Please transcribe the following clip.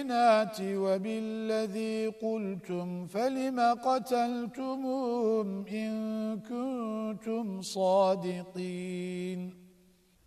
بالبينات وبالذي قلتم فلم قتلتموهم إن كنتم صادقين